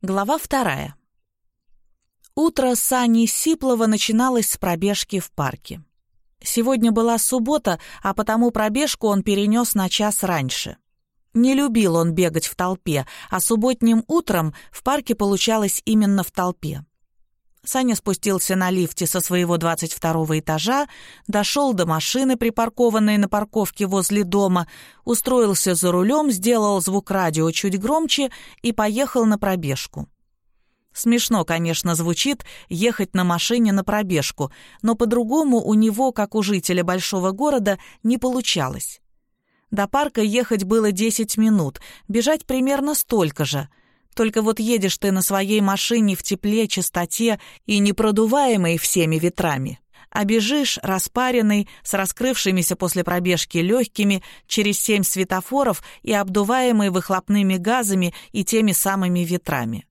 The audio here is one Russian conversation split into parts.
Глава вторая. Утро Сани Сиплова начиналось с пробежки в парке. Сегодня была суббота, а потому пробежку он перенес на час раньше. Не любил он бегать в толпе, а субботним утром в парке получалось именно в толпе. Саня спустился на лифте со своего 22 этажа, дошел до машины, припаркованной на парковке возле дома, устроился за рулем, сделал звук радио чуть громче и поехал на пробежку. Смешно, конечно, звучит ехать на машине на пробежку, но по-другому у него, как у жителя большого города, не получалось. До парка ехать было 10 минут, бежать примерно столько же — только вот едешь ты на своей машине в тепле, чистоте и непродуваемой всеми ветрами. А бежишь, распаренный, с раскрывшимися после пробежки легкими, через семь светофоров и обдуваемый выхлопными газами и теми самыми ветрами.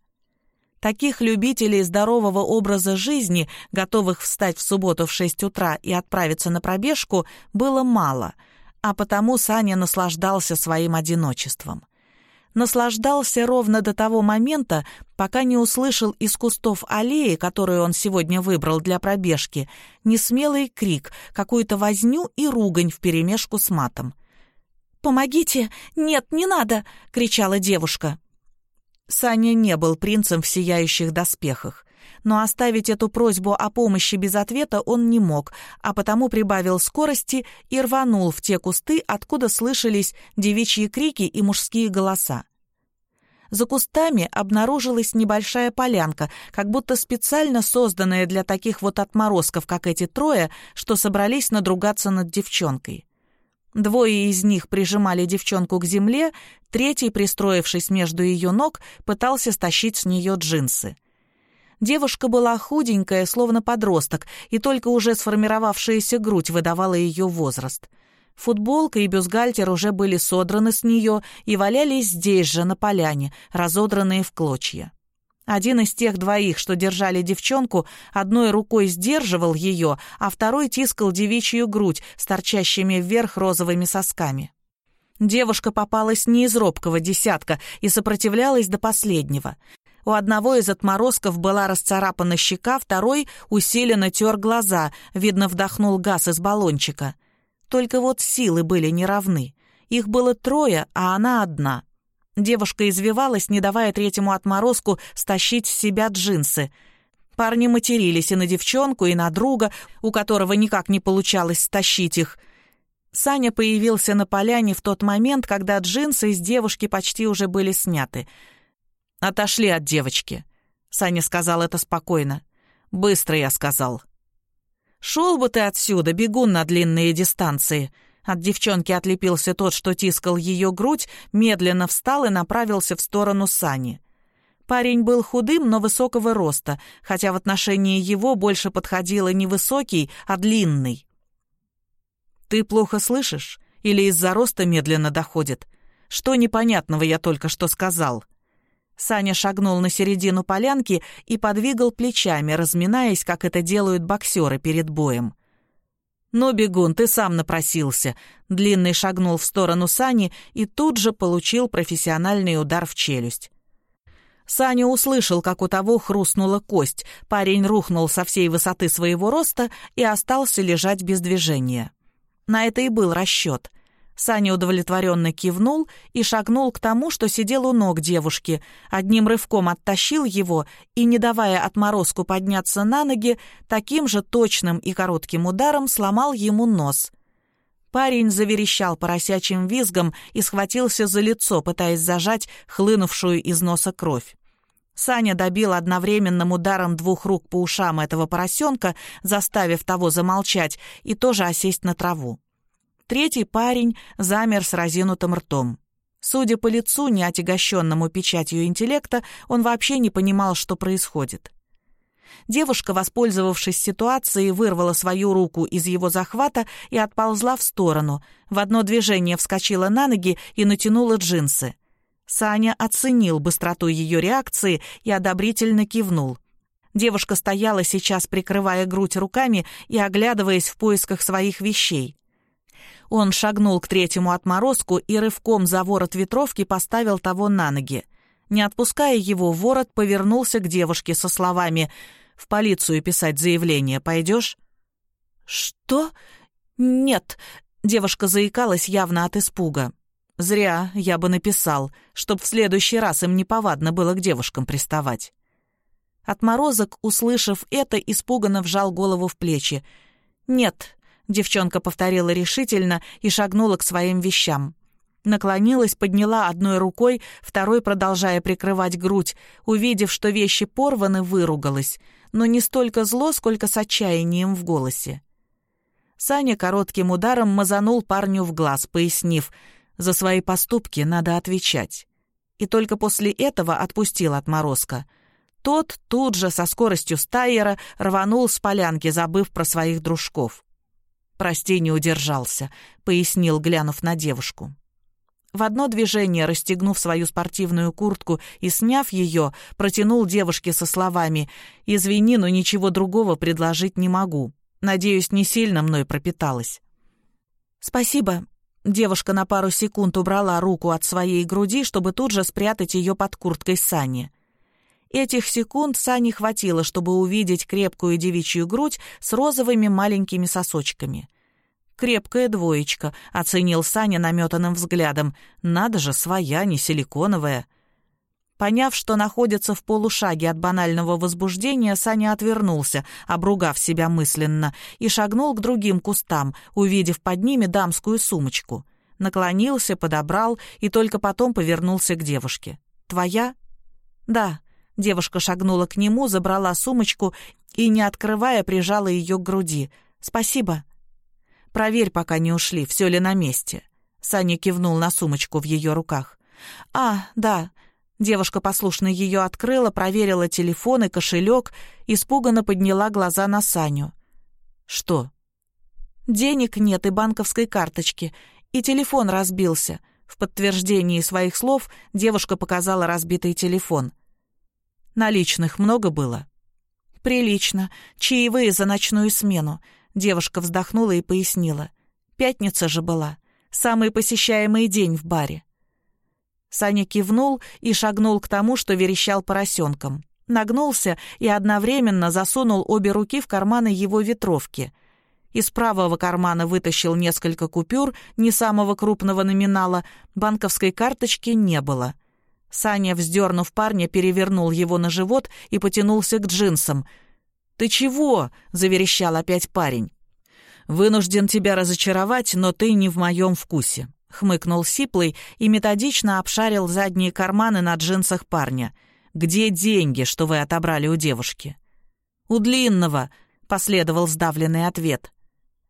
Таких любителей здорового образа жизни, готовых встать в субботу в 6 утра и отправиться на пробежку, было мало, а потому Саня наслаждался своим одиночеством наслаждался ровно до того момента, пока не услышал из кустов аллеи, которую он сегодня выбрал для пробежки, несмелый крик, какую-то возню и ругань вперемешку с матом. «Помогите! Нет, не надо!» — кричала девушка. Саня не был принцем в сияющих доспехах но оставить эту просьбу о помощи без ответа он не мог, а потому прибавил скорости и рванул в те кусты, откуда слышались девичьи крики и мужские голоса. За кустами обнаружилась небольшая полянка, как будто специально созданная для таких вот отморозков, как эти трое, что собрались надругаться над девчонкой. Двое из них прижимали девчонку к земле, третий, пристроившись между ее ног, пытался стащить с нее джинсы. Девушка была худенькая, словно подросток, и только уже сформировавшаяся грудь выдавала ее возраст. Футболка и бюстгальтер уже были содраны с нее и валялись здесь же, на поляне, разодранные в клочья. Один из тех двоих, что держали девчонку, одной рукой сдерживал ее, а второй тискал девичью грудь с торчащими вверх розовыми сосками. Девушка попалась не из робкого десятка и сопротивлялась до последнего. У одного из отморозков была расцарапана щека, второй усиленно тер глаза, видно, вдохнул газ из баллончика. Только вот силы были неравны. Их было трое, а она одна. Девушка извивалась, не давая третьему отморозку стащить с себя джинсы. Парни матерились и на девчонку, и на друга, у которого никак не получалось стащить их. Саня появился на поляне в тот момент, когда джинсы из девушки почти уже были сняты — «Отошли от девочки», — Саня сказал это спокойно. «Быстро, я сказал». «Шел бы ты отсюда, бегун на длинные дистанции», от девчонки отлепился тот, что тискал ее грудь, медленно встал и направился в сторону Сани. Парень был худым, но высокого роста, хотя в отношении его больше подходило не высокий, а длинный. «Ты плохо слышишь? Или из-за роста медленно доходит? Что непонятного я только что сказал?» Саня шагнул на середину полянки и подвигал плечами, разминаясь, как это делают боксеры перед боем. «Ну, бегун, ты сам напросился!» Длинный шагнул в сторону Сани и тут же получил профессиональный удар в челюсть. Саня услышал, как у того хрустнула кость. Парень рухнул со всей высоты своего роста и остался лежать без движения. На это и был расчет. Саня удовлетворенно кивнул и шагнул к тому, что сидел у ног девушки, одним рывком оттащил его и, не давая отморозку подняться на ноги, таким же точным и коротким ударом сломал ему нос. Парень заверещал поросячьим визгом и схватился за лицо, пытаясь зажать хлынувшую из носа кровь. Саня добил одновременным ударом двух рук по ушам этого поросенка, заставив того замолчать и тоже осесть на траву. Третий парень замер с разинутым ртом. Судя по лицу, не отягощенному печатью интеллекта, он вообще не понимал, что происходит. Девушка, воспользовавшись ситуацией, вырвала свою руку из его захвата и отползла в сторону. В одно движение вскочила на ноги и натянула джинсы. Саня оценил быстроту ее реакции и одобрительно кивнул. Девушка стояла сейчас, прикрывая грудь руками и оглядываясь в поисках своих вещей. Он шагнул к третьему отморозку и рывком за ворот ветровки поставил того на ноги. Не отпуская его, ворот повернулся к девушке со словами «В полицию писать заявление пойдешь?» «Что? Нет!» — девушка заикалась явно от испуга. «Зря я бы написал, чтоб в следующий раз им неповадно было к девушкам приставать». Отморозок, услышав это, испуганно вжал голову в плечи. «Нет», — девчонка повторила решительно и шагнула к своим вещам. Наклонилась, подняла одной рукой, второй продолжая прикрывать грудь. Увидев, что вещи порваны, выругалась, но не столько зло, сколько с отчаянием в голосе. Саня коротким ударом мазанул парню в глаз, пояснив, «За свои поступки надо отвечать». И только после этого отпустил отморозка. Тот тут же со скоростью стайера рванул с полянки, забыв про своих дружков. «Прости, не удержался», — пояснил, глянув на девушку. В одно движение, расстегнув свою спортивную куртку и сняв ее, протянул девушке со словами «Извини, но ничего другого предложить не могу. Надеюсь, не сильно мной пропиталась». «Спасибо». Девушка на пару секунд убрала руку от своей груди, чтобы тут же спрятать ее под курткой Сани. Этих секунд Сани хватило, чтобы увидеть крепкую девичью грудь с розовыми маленькими сосочками. «Крепкая двоечка», — оценил Саня наметанным взглядом. «Надо же, своя, не силиконовая». Поняв, что находится в полушаге от банального возбуждения, Саня отвернулся, обругав себя мысленно, и шагнул к другим кустам, увидев под ними дамскую сумочку. Наклонился, подобрал и только потом повернулся к девушке. «Твоя?» «Да». Девушка шагнула к нему, забрала сумочку и, не открывая, прижала ее к груди. «Спасибо». Проверь, пока не ушли, все ли на месте». Саня кивнул на сумочку в ее руках. «А, да». Девушка послушно ее открыла, проверила телефон и кошелек, испуганно подняла глаза на Саню. «Что?» «Денег нет и банковской карточки, и телефон разбился». В подтверждении своих слов девушка показала разбитый телефон. «Наличных много было?» «Прилично. Чаевые за ночную смену. Девушка вздохнула и пояснила. «Пятница же была. Самый посещаемый день в баре». Саня кивнул и шагнул к тому, что верещал поросенком. Нагнулся и одновременно засунул обе руки в карманы его ветровки. Из правого кармана вытащил несколько купюр, не самого крупного номинала, банковской карточки не было. Саня, вздернув парня, перевернул его на живот и потянулся к джинсам — «Ты чего?» — заверещал опять парень. «Вынужден тебя разочаровать, но ты не в моем вкусе», — хмыкнул Сиплый и методично обшарил задние карманы на джинсах парня. «Где деньги, что вы отобрали у девушки?» «У длинного», — последовал сдавленный ответ.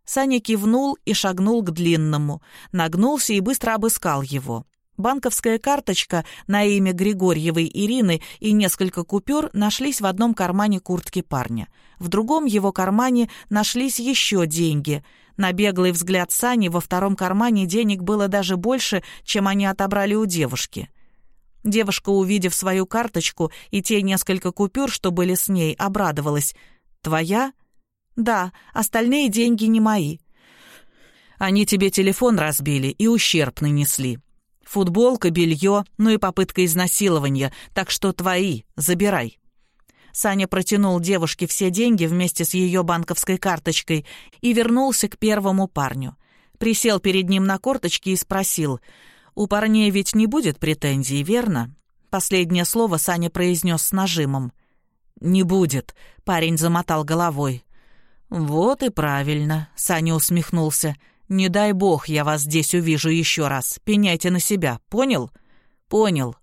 Саня кивнул и шагнул к длинному, нагнулся и быстро обыскал его. Банковская карточка на имя Григорьевой Ирины и несколько купюр нашлись в одном кармане куртки парня. В другом его кармане нашлись еще деньги. На беглый взгляд Сани во втором кармане денег было даже больше, чем они отобрали у девушки. Девушка, увидев свою карточку и те несколько купюр, что были с ней, обрадовалась. «Твоя?» «Да, остальные деньги не мои». «Они тебе телефон разбили и ущерб нанесли», Футболка, белье, ну и попытка изнасилования, так что твои, забирай». Саня протянул девушке все деньги вместе с ее банковской карточкой и вернулся к первому парню. Присел перед ним на корточки и спросил, «У парней ведь не будет претензий, верно?» Последнее слово Саня произнес с нажимом. «Не будет», — парень замотал головой. «Вот и правильно», — Саня усмехнулся. «Не дай бог я вас здесь увижу еще раз. Пеняйте на себя, понял?» «Понял».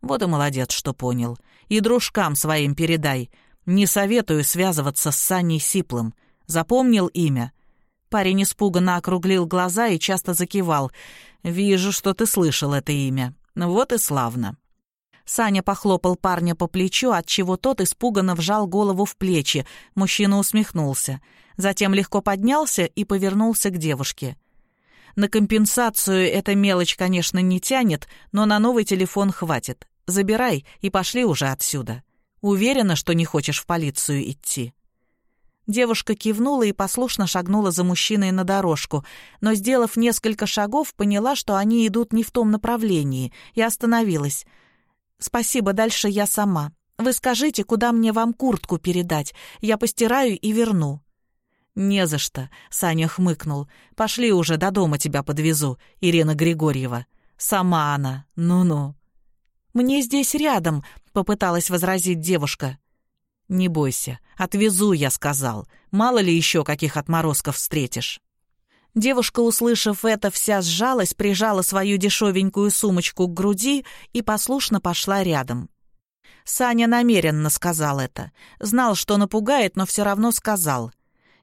Вот и молодец, что понял. И дружкам своим передай. Не советую связываться с Саней Сиплым. Запомнил имя?» Парень испуганно округлил глаза и часто закивал. «Вижу, что ты слышал это имя. Вот и славно». Саня похлопал парня по плечу, отчего тот испуганно вжал голову в плечи. Мужчина усмехнулся. Затем легко поднялся и повернулся к девушке. На компенсацию эта мелочь, конечно, не тянет, но на новый телефон хватит. Забирай и пошли уже отсюда. Уверена, что не хочешь в полицию идти?» Девушка кивнула и послушно шагнула за мужчиной на дорожку, но, сделав несколько шагов, поняла, что они идут не в том направлении, и остановилась — «Спасибо, дальше я сама. Вы скажите, куда мне вам куртку передать. Я постираю и верну». «Не за что», — Саня хмыкнул. «Пошли уже, до дома тебя подвезу, Ирина Григорьева. Сама она, ну-ну». «Мне здесь рядом», — попыталась возразить девушка. «Не бойся, отвезу, я сказал. Мало ли еще каких отморозков встретишь». Девушка, услышав это, вся сжалась, прижала свою дешевенькую сумочку к груди и послушно пошла рядом. Саня намеренно сказал это. Знал, что напугает, но все равно сказал.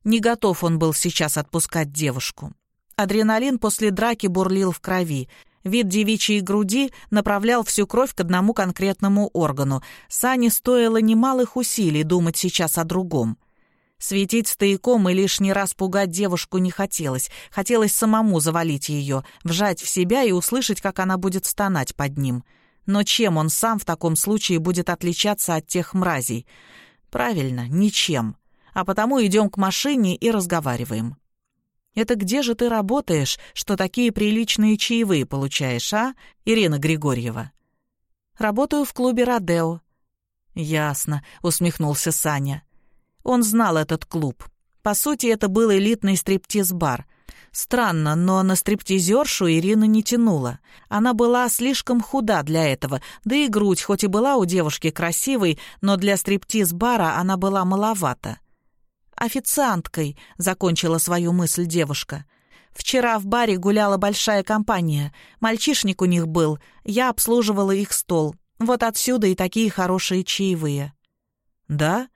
Не готов он был сейчас отпускать девушку. Адреналин после драки бурлил в крови. Вид девичьей груди направлял всю кровь к одному конкретному органу. Сане стоило немалых усилий думать сейчас о другом. Светить стояком и лишний раз пугать девушку не хотелось. Хотелось самому завалить ее, вжать в себя и услышать, как она будет стонать под ним. Но чем он сам в таком случае будет отличаться от тех мразей? Правильно, ничем. А потому идем к машине и разговариваем. «Это где же ты работаешь, что такие приличные чаевые получаешь, а, Ирина Григорьева?» «Работаю в клубе «Родео». «Ясно», — усмехнулся Саня. Он знал этот клуб. По сути, это был элитный стриптиз-бар. Странно, но на стриптизершу Ирина не тянула. Она была слишком худа для этого, да и грудь, хоть и была у девушки красивой, но для стриптиз-бара она была маловата. «Официанткой», — закончила свою мысль девушка. «Вчера в баре гуляла большая компания. Мальчишник у них был. Я обслуживала их стол. Вот отсюда и такие хорошие чаевые». «Да?»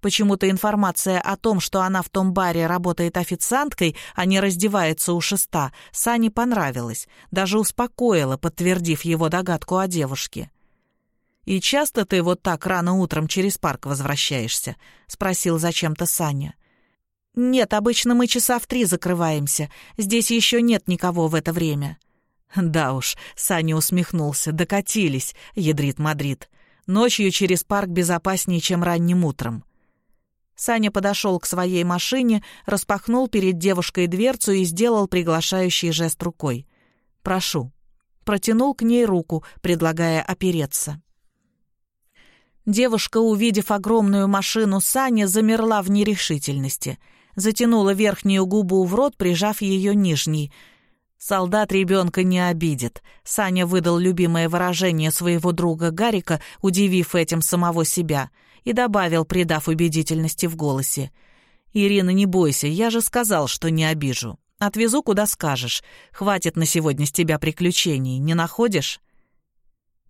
Почему-то информация о том, что она в том баре работает официанткой, а не раздевается у шеста, Сане понравилась, даже успокоила, подтвердив его догадку о девушке. «И часто ты вот так рано утром через парк возвращаешься?» — спросил зачем-то Саня. «Нет, обычно мы часа в три закрываемся. Здесь еще нет никого в это время». «Да уж», — Саня усмехнулся, — «докатились», — ядрит Мадрид. «Ночью через парк безопаснее, чем ранним утром». Саня подошел к своей машине, распахнул перед девушкой дверцу и сделал приглашающий жест рукой. «Прошу». Протянул к ней руку, предлагая опереться. Девушка, увидев огромную машину Сани, замерла в нерешительности. Затянула верхнюю губу в рот, прижав ее нижней. «Солдат ребенка не обидит», — Саня выдал любимое выражение своего друга Гарика, удивив этим самого себя — и добавил, придав убедительности в голосе. «Ирина, не бойся, я же сказал, что не обижу. Отвезу, куда скажешь. Хватит на сегодня с тебя приключений, не находишь?»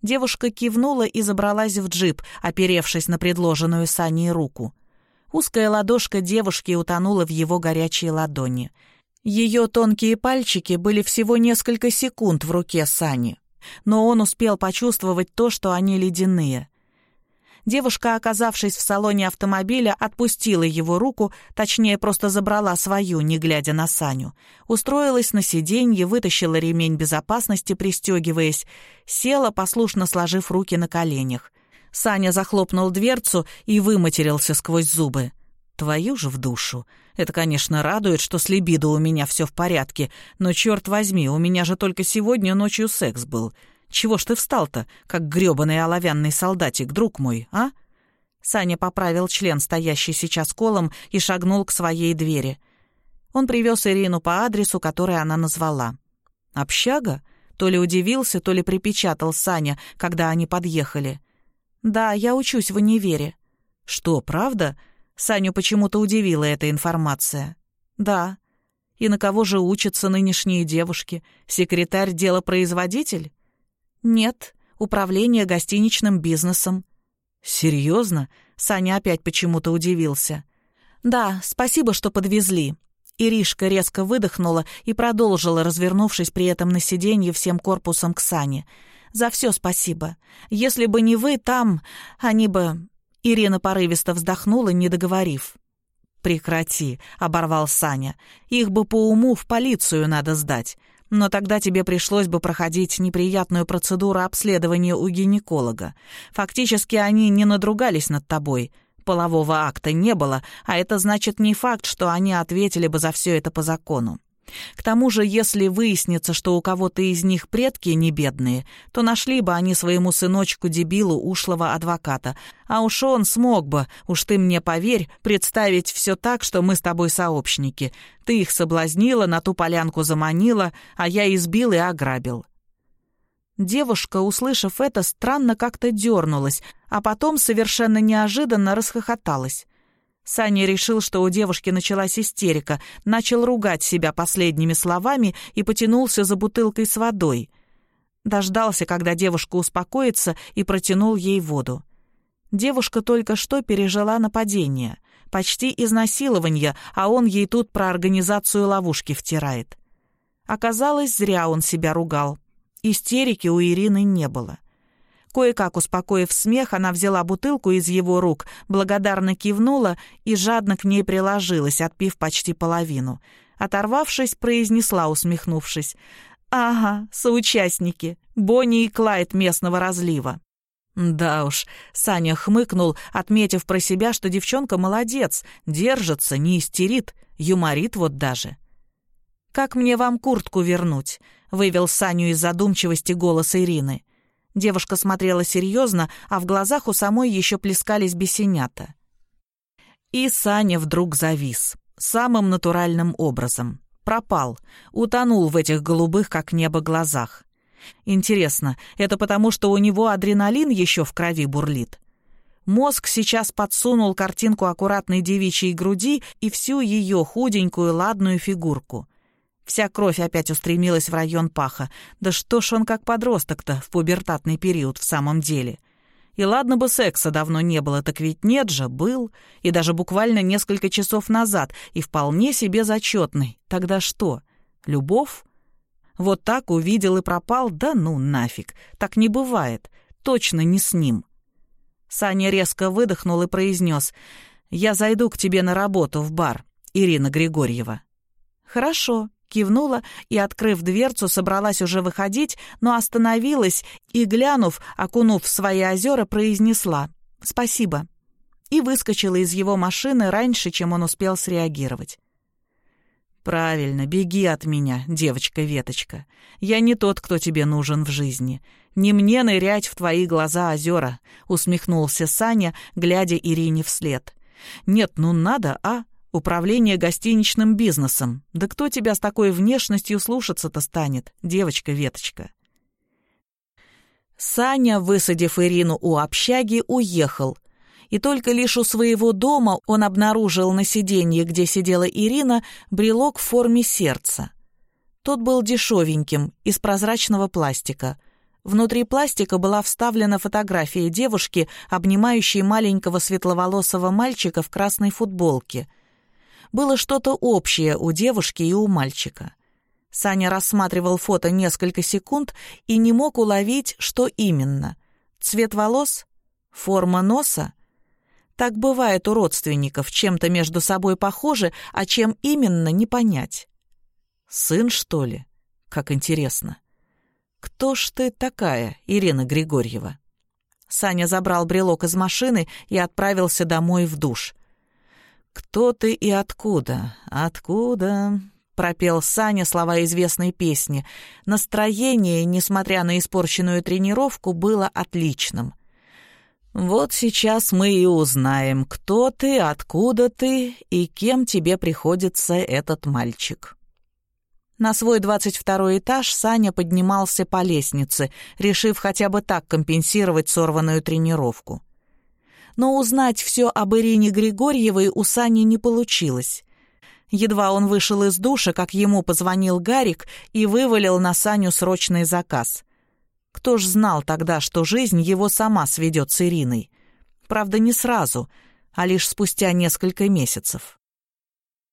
Девушка кивнула и забралась в джип, оперевшись на предложенную Саней руку. Узкая ладошка девушки утонула в его горячей ладони. Ее тонкие пальчики были всего несколько секунд в руке Сани, но он успел почувствовать то, что они ледяные. Девушка, оказавшись в салоне автомобиля, отпустила его руку, точнее, просто забрала свою, не глядя на Саню. Устроилась на сиденье, вытащила ремень безопасности, пристегиваясь. Села, послушно сложив руки на коленях. Саня захлопнул дверцу и выматерился сквозь зубы. «Твою же в душу! Это, конечно, радует, что с либидо у меня все в порядке, но, черт возьми, у меня же только сегодня ночью секс был. Чего ж ты встал-то, как грёбаный оловянный солдатик, друг мой, а?» Саня поправил член, стоящий сейчас колом, и шагнул к своей двери. Он привез Ирину по адресу, который она назвала. «Общага?» То ли удивился, то ли припечатал Саня, когда они подъехали. «Да, я учусь в универе». «Что, правда?» Саню почему-то удивила эта информация. «Да». «И на кого же учатся нынешние девушки? Секретарь-делопроизводитель?» «Нет, управление гостиничным бизнесом». «Серьезно?» — Саня опять почему-то удивился. «Да, спасибо, что подвезли». Иришка резко выдохнула и продолжила, развернувшись при этом на сиденье всем корпусом к Сане. «За все спасибо. Если бы не вы там, они бы...» Ирина порывисто вздохнула, не договорив. «Прекрати», — оборвал Саня. «Их бы по уму в полицию надо сдать. Но тогда тебе пришлось бы проходить неприятную процедуру обследования у гинеколога. Фактически они не надругались над тобой. Полового акта не было, а это значит не факт, что они ответили бы за все это по закону. К тому же, если выяснится, что у кого-то из них предки не бедные, то нашли бы они своему сыночку-дебилу ушлого адвоката. А уж он смог бы, уж ты мне поверь, представить все так, что мы с тобой сообщники. Ты их соблазнила, на ту полянку заманила, а я избил и ограбил. Девушка, услышав это, странно как-то дернулась, а потом совершенно неожиданно расхохоталась. Саня решил, что у девушки началась истерика, начал ругать себя последними словами и потянулся за бутылкой с водой. Дождался, когда девушка успокоится, и протянул ей воду. Девушка только что пережила нападение, почти изнасилование, а он ей тут про организацию ловушки втирает. Оказалось, зря он себя ругал. Истерики у Ирины не было. Кое-как успокоив смех, она взяла бутылку из его рук, благодарно кивнула и жадно к ней приложилась, отпив почти половину. Оторвавшись, произнесла, усмехнувшись. «Ага, соучастники, Бонни и Клайд местного разлива». Да уж, Саня хмыкнул, отметив про себя, что девчонка молодец, держится, не истерит, юморит вот даже. «Как мне вам куртку вернуть?» — вывел Саню из задумчивости голос Ирины. Девушка смотрела серьезно, а в глазах у самой еще плескались бесенята. И Саня вдруг завис. Самым натуральным образом. Пропал. Утонул в этих голубых, как небо, глазах. Интересно, это потому, что у него адреналин еще в крови бурлит? Мозг сейчас подсунул картинку аккуратной девичьей груди и всю ее худенькую ладную фигурку. Вся кровь опять устремилась в район паха. Да что ж он как подросток-то в пубертатный период в самом деле? И ладно бы секса давно не было, так ведь нет же, был. И даже буквально несколько часов назад, и вполне себе зачетный. Тогда что? Любовь? Вот так увидел и пропал? Да ну нафиг. Так не бывает. Точно не с ним. Саня резко выдохнул и произнес. «Я зайду к тебе на работу в бар, Ирина Григорьева». «Хорошо», Кивнула и, открыв дверцу, собралась уже выходить, но остановилась и, глянув, окунув в свои озера, произнесла «Спасибо» и выскочила из его машины раньше, чем он успел среагировать. «Правильно, беги от меня, девочка-веточка. Я не тот, кто тебе нужен в жизни. Не мне нырять в твои глаза озера», — усмехнулся Саня, глядя Ирине вслед. «Нет, ну надо, а?» Управление гостиничным бизнесом. Да кто тебя с такой внешностью слушаться-то станет, девочка-веточка?» Саня, высадив Ирину у общаги, уехал. И только лишь у своего дома он обнаружил на сиденье, где сидела Ирина, брелок в форме сердца. Тот был дешевеньким, из прозрачного пластика. Внутри пластика была вставлена фотография девушки, обнимающей маленького светловолосого мальчика в красной футболке — было что-то общее у девушки и у мальчика. Саня рассматривал фото несколько секунд и не мог уловить, что именно. Цвет волос? Форма носа? Так бывает у родственников, чем-то между собой похожи, а чем именно не понять. Сын, что ли? Как интересно. Кто ж ты такая, Ирина Григорьева? Саня забрал брелок из машины и отправился домой в душ. «Кто ты и откуда? Откуда?» — пропел Саня слова известной песни. Настроение, несмотря на испорченную тренировку, было отличным. «Вот сейчас мы и узнаем, кто ты, откуда ты и кем тебе приходится этот мальчик». На свой двадцать второй этаж Саня поднимался по лестнице, решив хотя бы так компенсировать сорванную тренировку но узнать все об Ирине Григорьевой у Сани не получилось. Едва он вышел из душа, как ему позвонил Гарик и вывалил на Саню срочный заказ. Кто ж знал тогда, что жизнь его сама сведет с Ириной? Правда, не сразу, а лишь спустя несколько месяцев.